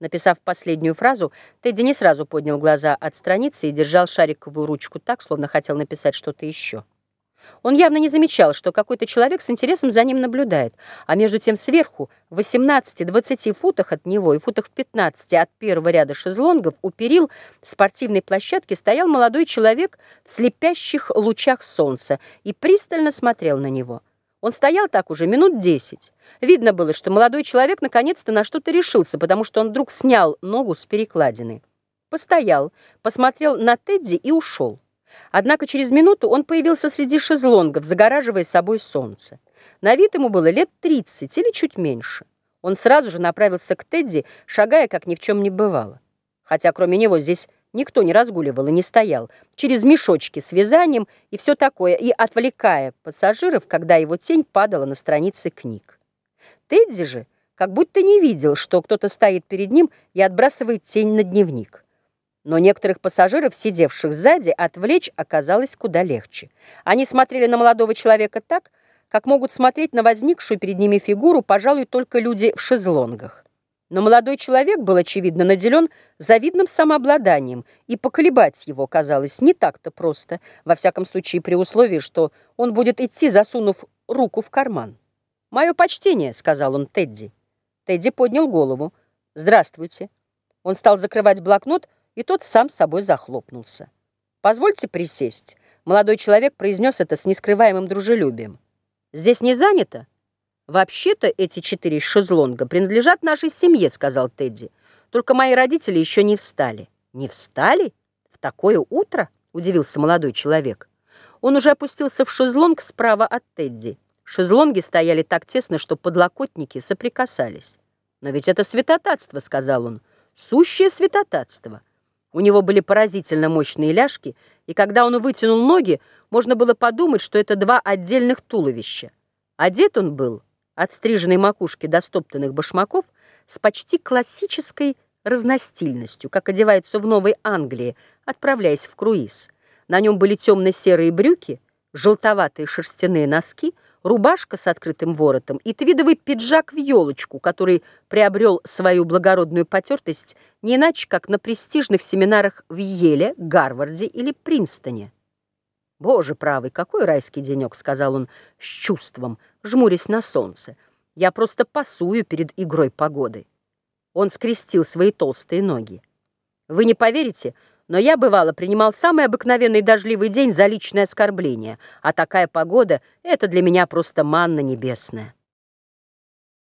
Написав последнюю фразу, Тедди не сразу поднял глаза от страницы и держал шариковую ручку так, словно хотел написать что-то еще. Он явно не замечал, что какой-то человек с интересом за ним наблюдает, а между тем сверху, в 18-20 футах от него и футах в 15 от первого ряда шезлонгов у перил спортивной площадки стоял молодой человек в слепящих лучах солнца и пристально смотрел на него. Он стоял так уже минут десять. Видно было, что молодой человек наконец-то на что-то решился, потому что он вдруг снял ногу с перекладины. Постоял, посмотрел на Тедди и ушел. Однако через минуту он появился среди шезлонгов, загораживая собой солнце. На вид ему было лет тридцать или чуть меньше. Он сразу же направился к Тедди, шагая, как ни в чем не бывало. Хотя кроме него здесь Никто не разгуливал и не стоял. Через мешочки с вязанием и все такое, и отвлекая пассажиров, когда его тень падала на страницы книг. Тедди же как будто не видел, что кто-то стоит перед ним и отбрасывает тень на дневник. Но некоторых пассажиров, сидевших сзади, отвлечь оказалось куда легче. Они смотрели на молодого человека так, как могут смотреть на возникшую перед ними фигуру, пожалуй, только люди в шезлонгах. Но молодой человек был, очевидно, наделен завидным самообладанием, и поколебать его казалось не так-то просто, во всяком случае при условии, что он будет идти, засунув руку в карман. «Мое почтение», — сказал он Тедди. Тедди поднял голову. «Здравствуйте». Он стал закрывать блокнот, и тот сам собой захлопнулся. «Позвольте присесть». Молодой человек произнес это с нескрываемым дружелюбием. «Здесь не занято?» «Вообще-то эти четыре шезлонга принадлежат нашей семье», — сказал Тедди. «Только мои родители еще не встали». «Не встали? В такое утро?» — удивился молодой человек. Он уже опустился в шезлонг справа от Тедди. Шезлонги стояли так тесно, что подлокотники соприкасались. «Но ведь это святотатство», — сказал он. «Сущее святотатство». У него были поразительно мощные ляжки, и когда он вытянул ноги, можно было подумать, что это два отдельных туловища. Одет он был от стриженной макушки до стоптанных башмаков с почти классической разностильностью, как одеваются в Новой Англии, отправляясь в круиз. На нем были темно-серые брюки, желтоватые шерстяные носки, рубашка с открытым воротом и твидовый пиджак в елочку, который приобрел свою благородную потертость не иначе, как на престижных семинарах в Еле, Гарварде или Принстоне. «Боже правый, какой райский денек!» — сказал он с чувством, жмурясь на солнце. «Я просто пасую перед игрой погоды». Он скрестил свои толстые ноги. «Вы не поверите, но я, бывало, принимал самый обыкновенный дождливый день за личное оскорбление, а такая погода — это для меня просто манна небесная».